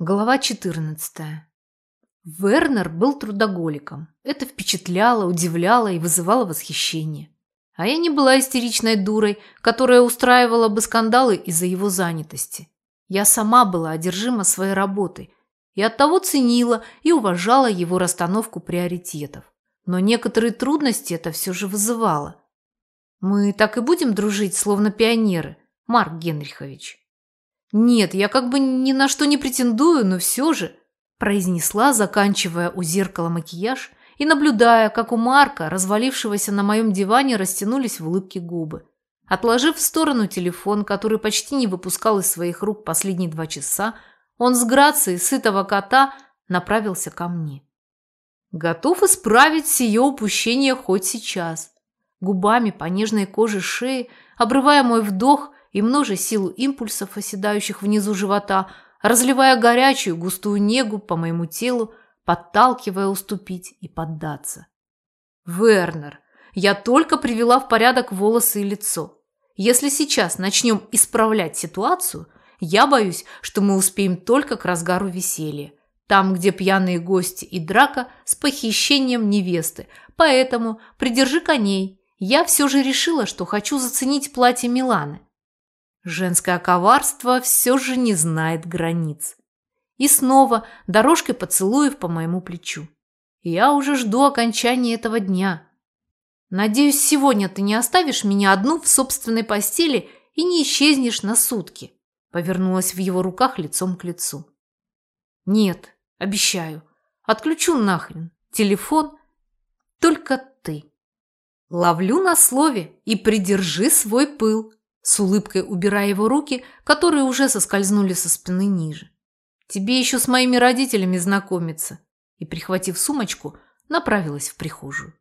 Глава 14. Вернер был трудоголиком. Это впечатляло, удивляло и вызывало восхищение. А я не была истеричной дурой, которая устраивала бы скандалы из-за его занятости. Я сама была одержима своей работой и оттого ценила и уважала его расстановку приоритетов. Но некоторые трудности это все же вызывало. Мы так и будем дружить, словно пионеры, Марк Генрихович. «Нет, я как бы ни на что не претендую, но все же», произнесла, заканчивая у зеркала макияж и наблюдая, как у Марка, развалившегося на моем диване, растянулись в улыбке губы. Отложив в сторону телефон, который почти не выпускал из своих рук последние два часа, он с грацией сытого кота направился ко мне. Готов исправить сие упущение хоть сейчас. Губами по нежной коже шеи, обрывая мой вдох, и множе силу импульсов, оседающих внизу живота, разливая горячую густую негу по моему телу, подталкивая уступить и поддаться. «Вернер, я только привела в порядок волосы и лицо. Если сейчас начнем исправлять ситуацию, я боюсь, что мы успеем только к разгару веселья, там, где пьяные гости и драка с похищением невесты, поэтому придержи коней. Я все же решила, что хочу заценить платье Миланы. Женское коварство все же не знает границ. И снова дорожкой поцелуев по моему плечу. Я уже жду окончания этого дня. Надеюсь, сегодня ты не оставишь меня одну в собственной постели и не исчезнешь на сутки. Повернулась в его руках лицом к лицу. Нет, обещаю. Отключу нахрен. Телефон. Только ты. Ловлю на слове и придержи свой пыл с улыбкой убирая его руки, которые уже соскользнули со спины ниже. «Тебе еще с моими родителями знакомиться», и, прихватив сумочку, направилась в прихожую.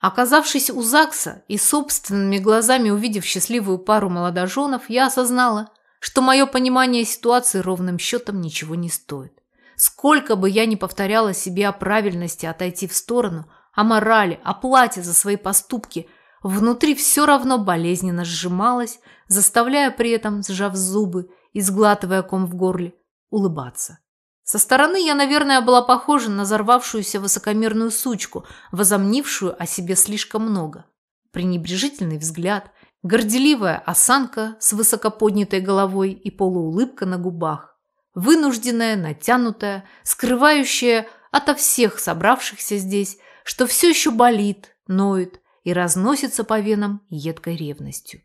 Оказавшись у ЗАГСа и собственными глазами увидев счастливую пару молодоженов, я осознала, что мое понимание ситуации ровным счетом ничего не стоит. Сколько бы я ни повторяла себе о правильности отойти в сторону, о морали, о плате за свои поступки – Внутри все равно болезненно сжималось, заставляя при этом, сжав зубы и сглатывая ком в горле, улыбаться. Со стороны я, наверное, была похожа на взорвавшуюся высокомерную сучку, возомнившую о себе слишком много. Пренебрежительный взгляд, горделивая осанка с высокоподнятой головой и полуулыбка на губах, вынужденная, натянутая, скрывающая ото всех собравшихся здесь, что все еще болит, ноет, и разносится по венам едкой ревностью.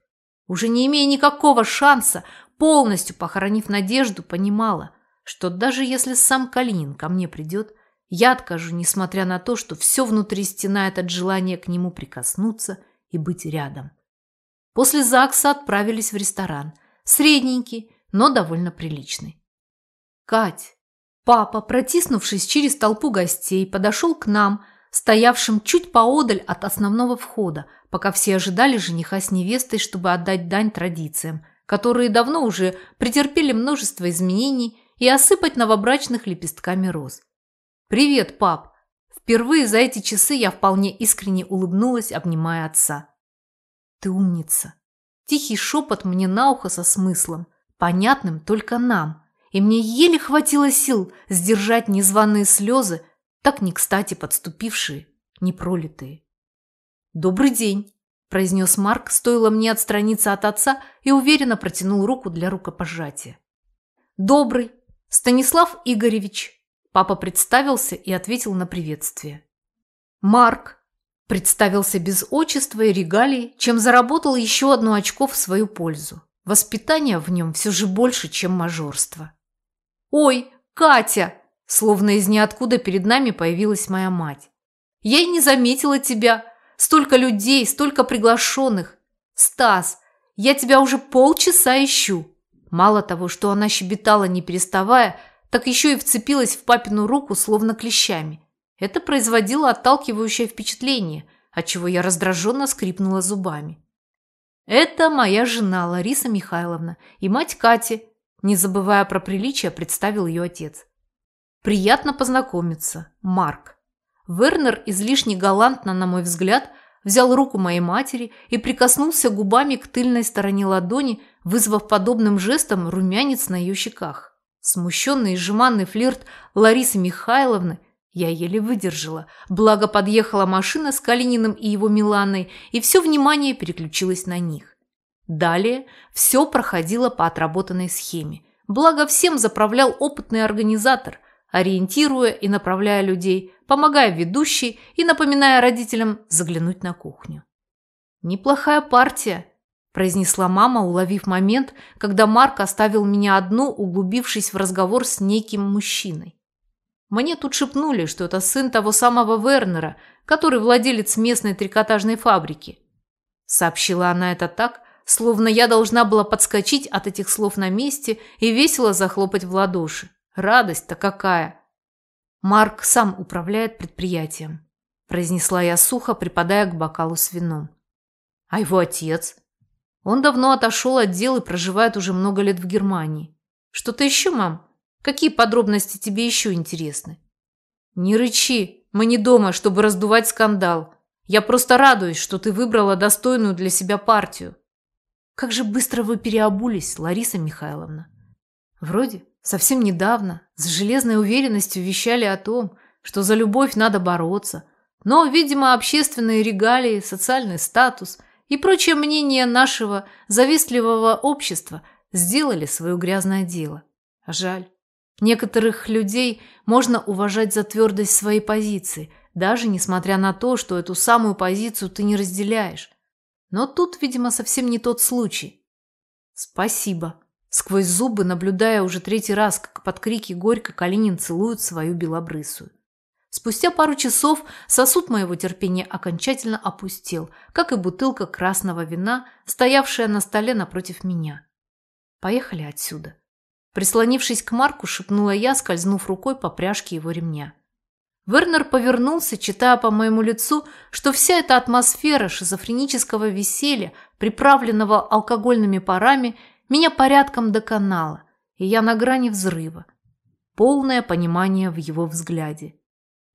Уже не имея никакого шанса, полностью похоронив надежду, понимала, что даже если сам Калинин ко мне придет, я откажу, несмотря на то, что все внутри стенает от желания к нему прикоснуться и быть рядом. После ЗАГСа отправились в ресторан. Средненький, но довольно приличный. Кать, папа, протиснувшись через толпу гостей, подошел к нам, стоявшим чуть поодаль от основного входа, пока все ожидали жениха с невестой, чтобы отдать дань традициям, которые давно уже претерпели множество изменений и осыпать новобрачных лепестками роз. «Привет, пап!» Впервые за эти часы я вполне искренне улыбнулась, обнимая отца. «Ты умница!» Тихий шепот мне на ухо со смыслом, понятным только нам, и мне еле хватило сил сдержать незваные слезы, так не кстати подступившие, непролитые. «Добрый день», – произнес Марк, стоило мне отстраниться от отца и уверенно протянул руку для рукопожатия. «Добрый, Станислав Игоревич», – папа представился и ответил на приветствие. «Марк», – представился без отчества и регалий, чем заработал еще одно очко в свою пользу. Воспитание в нем все же больше, чем мажорство. «Ой, Катя!» Словно из ниоткуда перед нами появилась моя мать. «Я и не заметила тебя. Столько людей, столько приглашенных. Стас, я тебя уже полчаса ищу». Мало того, что она щебетала, не переставая, так еще и вцепилась в папину руку, словно клещами. Это производило отталкивающее впечатление, отчего я раздраженно скрипнула зубами. «Это моя жена Лариса Михайловна и мать Кати», не забывая про приличие, представил ее отец. Приятно познакомиться, Марк. Вернер излишне галантно, на мой взгляд, взял руку моей матери и прикоснулся губами к тыльной стороне ладони, вызвав подобным жестом румянец на ее щеках. Смущенный и жеманный флирт Ларисы Михайловны я еле выдержала, благо подъехала машина с Калининым и его Миланой, и все внимание переключилось на них. Далее все проходило по отработанной схеме. Благо всем заправлял опытный организатор, ориентируя и направляя людей, помогая ведущей и напоминая родителям заглянуть на кухню. «Неплохая партия», – произнесла мама, уловив момент, когда Марк оставил меня одну, углубившись в разговор с неким мужчиной. Мне тут шепнули, что это сын того самого Вернера, который владелец местной трикотажной фабрики. Сообщила она это так, словно я должна была подскочить от этих слов на месте и весело захлопать в ладоши. Радость-то какая! Марк сам управляет предприятием, произнесла я сухо, припадая к бокалу с вином. А его отец? Он давно отошел от дел и проживает уже много лет в Германии. Что-то еще, мам? Какие подробности тебе еще интересны? Не рычи, мы не дома, чтобы раздувать скандал. Я просто радуюсь, что ты выбрала достойную для себя партию. Как же быстро вы переобулись, Лариса Михайловна. Вроде совсем недавно с железной уверенностью вещали о том, что за любовь надо бороться, но, видимо, общественные регалии, социальный статус и прочее мнение нашего завистливого общества сделали свое грязное дело. Жаль. Некоторых людей можно уважать за твердость своей позиции, даже несмотря на то, что эту самую позицию ты не разделяешь. Но тут, видимо, совсем не тот случай. Спасибо. Сквозь зубы, наблюдая уже третий раз, как под крики горько Калинин целует свою белобрысую. Спустя пару часов сосуд моего терпения окончательно опустел, как и бутылка красного вина, стоявшая на столе напротив меня. Поехали отсюда. Прислонившись к Марку, шепнула я, скользнув рукой по пряжке его ремня. Вернер повернулся, читая по моему лицу, что вся эта атмосфера шизофренического веселья, приправленного алкогольными парами, меня порядком доконала, и я на грани взрыва. Полное понимание в его взгляде.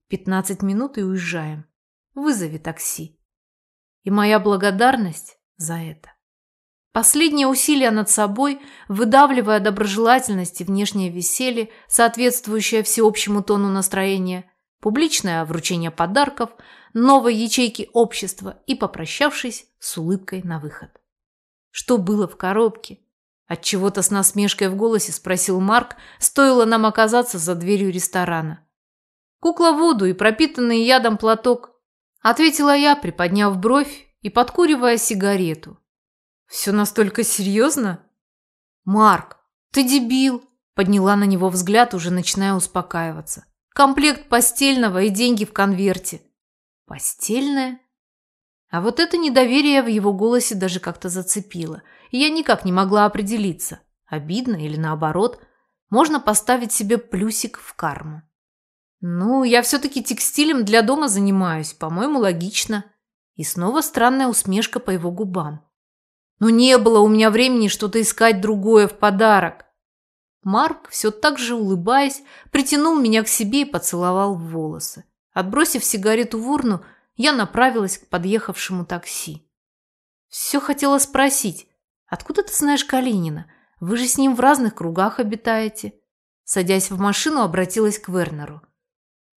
Пятнадцать минут и уезжаем. Вызови такси. И моя благодарность за это. Последнее усилие над собой, выдавливая доброжелательность и внешнее веселье, соответствующее всеобщему тону настроения, публичное вручение подарков, новой ячейки общества и попрощавшись с улыбкой на выход. Что было в коробке? От чего-то с насмешкой в голосе спросил Марк, стоило нам оказаться за дверью ресторана. Кукла воду и пропитанный ядом платок, ответила я, приподняв бровь и подкуривая сигарету. Все настолько серьезно? Марк, ты дебил, подняла на него взгляд, уже начиная успокаиваться. Комплект постельного и деньги в конверте. Постельное? А вот это недоверие в его голосе даже как-то зацепило, и я никак не могла определиться, обидно или наоборот. Можно поставить себе плюсик в карму. Ну, я все-таки текстилем для дома занимаюсь, по-моему, логично. И снова странная усмешка по его губам. Но не было у меня времени что-то искать другое в подарок. Марк, все так же улыбаясь, притянул меня к себе и поцеловал в волосы. Отбросив сигарету в урну, я направилась к подъехавшему такси. Все хотела спросить, откуда ты знаешь Калинина? Вы же с ним в разных кругах обитаете. Садясь в машину, обратилась к Вернеру.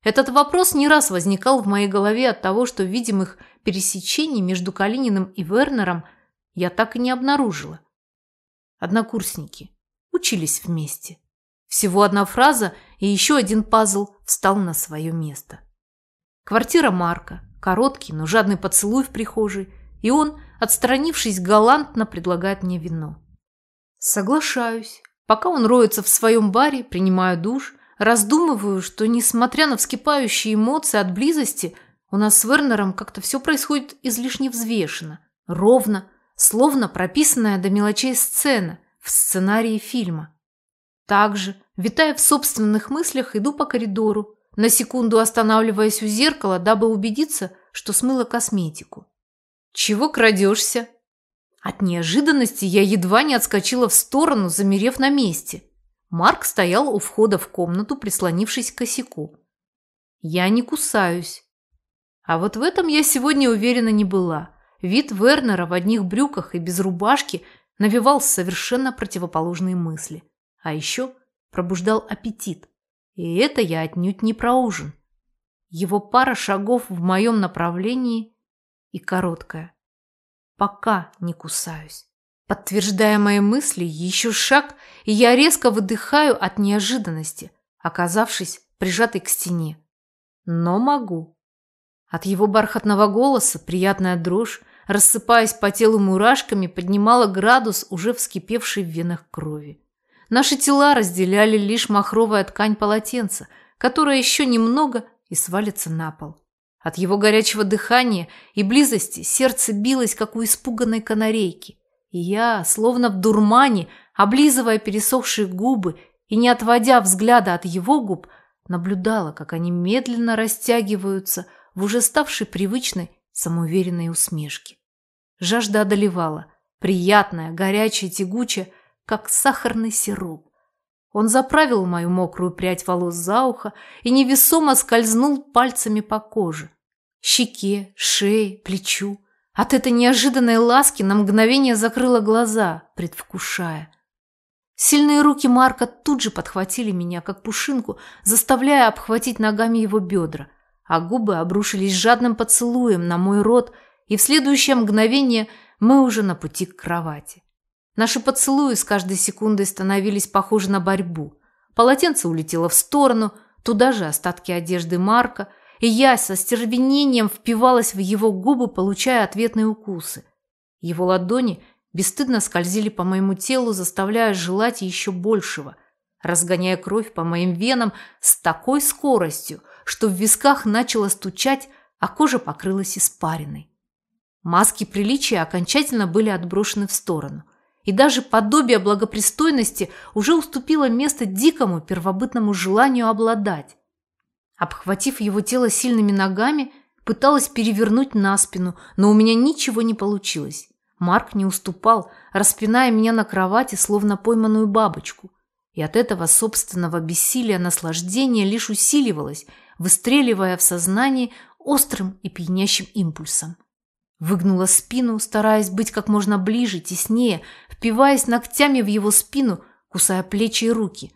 Этот вопрос не раз возникал в моей голове от того, что видимых пересечений между Калининым и Вернером – я так и не обнаружила. Однокурсники. Учились вместе. Всего одна фраза, и еще один пазл встал на свое место. Квартира Марка. Короткий, но жадный поцелуй в прихожей. И он, отстранившись, галантно предлагает мне вино. Соглашаюсь. Пока он роется в своем баре, принимаю душ, раздумываю, что, несмотря на вскипающие эмоции от близости, у нас с Вернером как-то все происходит излишне взвешенно, ровно, словно прописанная до мелочей сцена в сценарии фильма. Также, витая в собственных мыслях, иду по коридору, на секунду останавливаясь у зеркала, дабы убедиться, что смыла косметику. «Чего крадешься?» От неожиданности я едва не отскочила в сторону, замерев на месте. Марк стоял у входа в комнату, прислонившись к косяку. «Я не кусаюсь». А вот в этом я сегодня уверена не была – Вид Вернера в одних брюках и без рубашки навевал совершенно противоположные мысли. А еще пробуждал аппетит. И это я отнюдь не про ужин. Его пара шагов в моем направлении и короткая. Пока не кусаюсь. Подтверждая мои мысли, еще шаг, и я резко выдыхаю от неожиданности, оказавшись прижатой к стене. Но могу. От его бархатного голоса приятная дрожь, рассыпаясь по телу мурашками, поднимала градус уже вскипевшей в венах крови. Наши тела разделяли лишь махровая ткань полотенца, которая еще немного и свалится на пол. От его горячего дыхания и близости сердце билось, как у испуганной канарейки. И я, словно в дурмане, облизывая пересохшие губы и не отводя взгляда от его губ, наблюдала, как они медленно растягиваются в уже ставшей привычной самоуверенной усмешке. Жажда одолевала, приятная, горячая, тягучая, как сахарный сироп. Он заправил мою мокрую прядь волос за ухо и невесомо скользнул пальцами по коже. Щеке, шее, плечу. От этой неожиданной ласки на мгновение закрыла глаза, предвкушая. Сильные руки Марка тут же подхватили меня, как пушинку, заставляя обхватить ногами его бедра, а губы обрушились жадным поцелуем на мой рот, и в следующее мгновение мы уже на пути к кровати. Наши поцелуи с каждой секундой становились похожи на борьбу. Полотенце улетело в сторону, туда же остатки одежды Марка, и я со стервенением впивалась в его губы, получая ответные укусы. Его ладони бесстыдно скользили по моему телу, заставляя желать еще большего, разгоняя кровь по моим венам с такой скоростью, что в висках начало стучать, а кожа покрылась испариной. Маски приличия окончательно были отброшены в сторону и даже подобие благопристойности уже уступило место дикому первобытному желанию обладать. Обхватив его тело сильными ногами, пыталась перевернуть на спину, но у меня ничего не получилось. Марк не уступал, распиная меня на кровати, словно пойманную бабочку. И от этого собственного бессилия наслаждение лишь усиливалось, выстреливая в сознании острым и пьянящим импульсом. Выгнула спину, стараясь быть как можно ближе, теснее, впиваясь ногтями в его спину, кусая плечи и руки.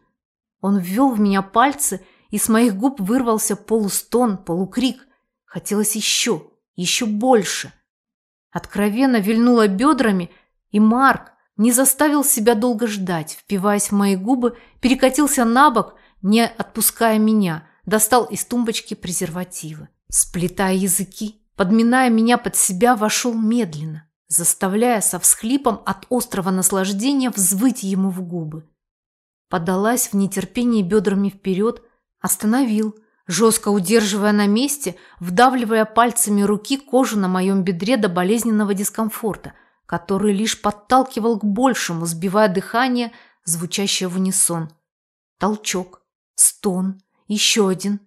Он ввел в меня пальцы, и с моих губ вырвался полустон, полукрик. Хотелось еще, еще больше. Откровенно вильнула бедрами, и Марк не заставил себя долго ждать, впиваясь в мои губы, перекатился на бок, не отпуская меня, достал из тумбочки презервативы. Сплетая языки, подминая меня под себя, вошел медленно, заставляя со всхлипом от острого наслаждения взвыть ему в губы. Подалась в нетерпении бедрами вперед, остановил, жестко удерживая на месте, вдавливая пальцами руки кожу на моем бедре до болезненного дискомфорта, который лишь подталкивал к большему, сбивая дыхание, звучащее в унисон. Толчок, стон, еще один,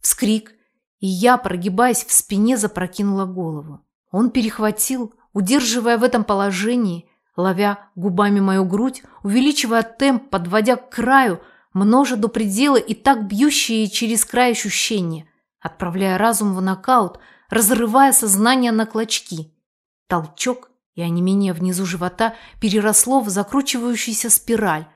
вскрик, и я, прогибаясь в спине, запрокинула голову. Он перехватил, удерживая в этом положении, ловя губами мою грудь, увеличивая темп, подводя к краю, множа до предела и так бьющие через край ощущения, отправляя разум в нокаут, разрывая сознание на клочки. Толчок и онемение внизу живота переросло в закручивающуюся спираль.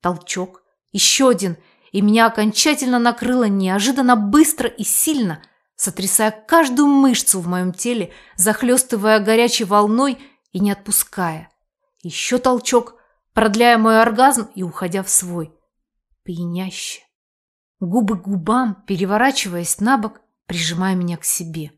Толчок, еще один – и меня окончательно накрыло неожиданно быстро и сильно, сотрясая каждую мышцу в моем теле, захлестывая горячей волной и не отпуская. Еще толчок, продляя мой оргазм и уходя в свой. Пьяняще. Губы губам, переворачиваясь на бок, прижимая меня к себе.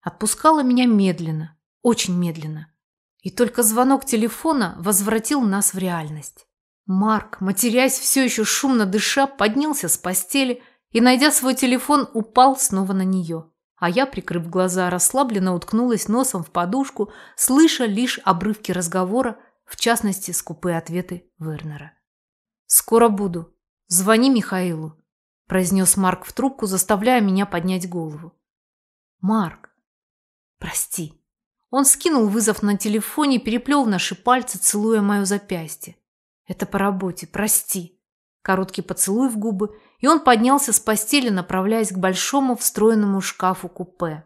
Отпускала меня медленно, очень медленно. И только звонок телефона возвратил нас в реальность. Марк, матерясь все еще шумно дыша, поднялся с постели и, найдя свой телефон, упал снова на нее. А я, прикрыв глаза, расслабленно уткнулась носом в подушку, слыша лишь обрывки разговора, в частности, скупые ответы Вернера. «Скоро буду. Звони Михаилу», – произнес Марк в трубку, заставляя меня поднять голову. «Марк, прости». Он скинул вызов на телефоне, переплел наши пальцы, целуя мое запястье. Это по работе, прости. Короткий поцелуй в губы, и он поднялся с постели, направляясь к большому встроенному шкафу купе.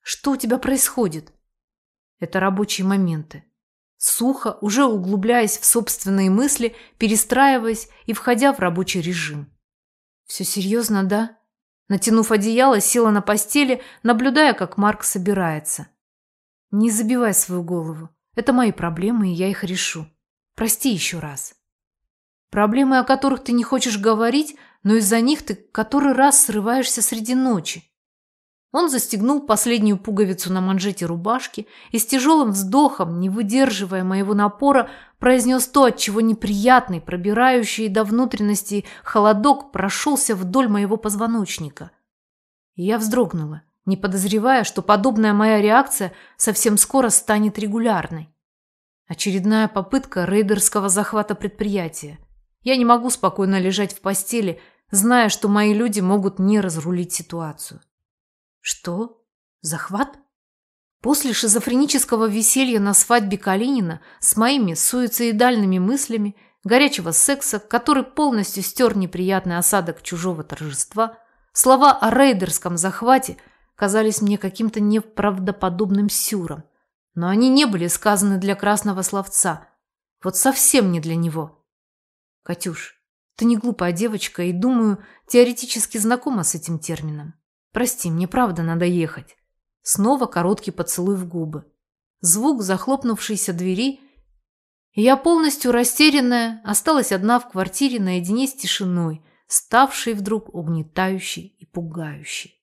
Что у тебя происходит? Это рабочие моменты. Сухо, уже углубляясь в собственные мысли, перестраиваясь и входя в рабочий режим. «Все серьезно, да?» Натянув одеяло, села на постели, наблюдая, как Марк собирается. «Не забивай свою голову. Это мои проблемы, и я их решу. Прости еще раз». Проблемы, о которых ты не хочешь говорить, но из-за них ты который раз срываешься среди ночи. Он застегнул последнюю пуговицу на манжете рубашки и с тяжелым вздохом, не выдерживая моего напора, произнес то, от чего неприятный, пробирающий до внутренности холодок прошелся вдоль моего позвоночника. И я вздрогнула, не подозревая, что подобная моя реакция совсем скоро станет регулярной. Очередная попытка рейдерского захвата предприятия. Я не могу спокойно лежать в постели, зная, что мои люди могут не разрулить ситуацию. Что? Захват? После шизофренического веселья на свадьбе Калинина с моими суицидальными мыслями, горячего секса, который полностью стер неприятный осадок чужого торжества, слова о рейдерском захвате казались мне каким-то неправдоподобным сюром. Но они не были сказаны для красного словца. Вот совсем не для него. Катюш, ты не глупая девочка и, думаю, теоретически знакома с этим термином. Прости, мне правда надо ехать. Снова короткий поцелуй в губы. Звук захлопнувшейся двери, я полностью растерянная осталась одна в квартире наедине с тишиной, ставшей вдруг угнетающей и пугающей.